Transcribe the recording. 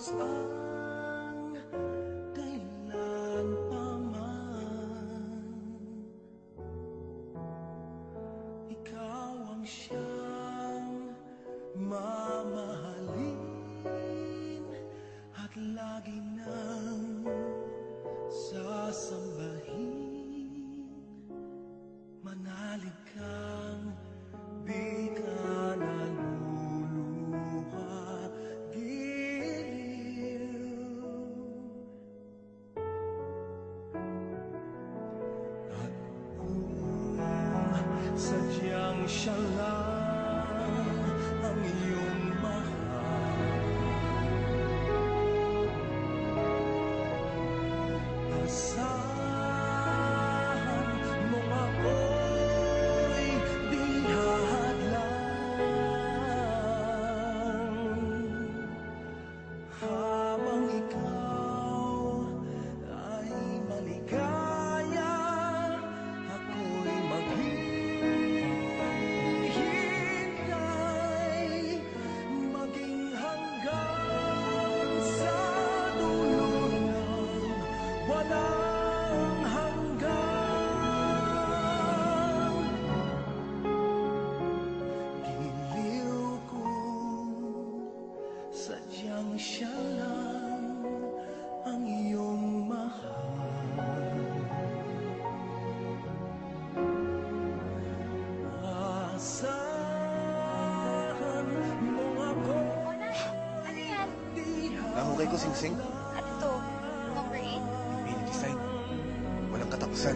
halos ang kailan Ikaw ang siyang mamahalin At lagi nang sasambahin. Manalig kang sadyang siya sadyang siya lang ang iyong mahal Asahan mo ako Ano yan? Nahukay ko, Sing-Sing. Ano to? Number 8? Mini design. Walang katapusan.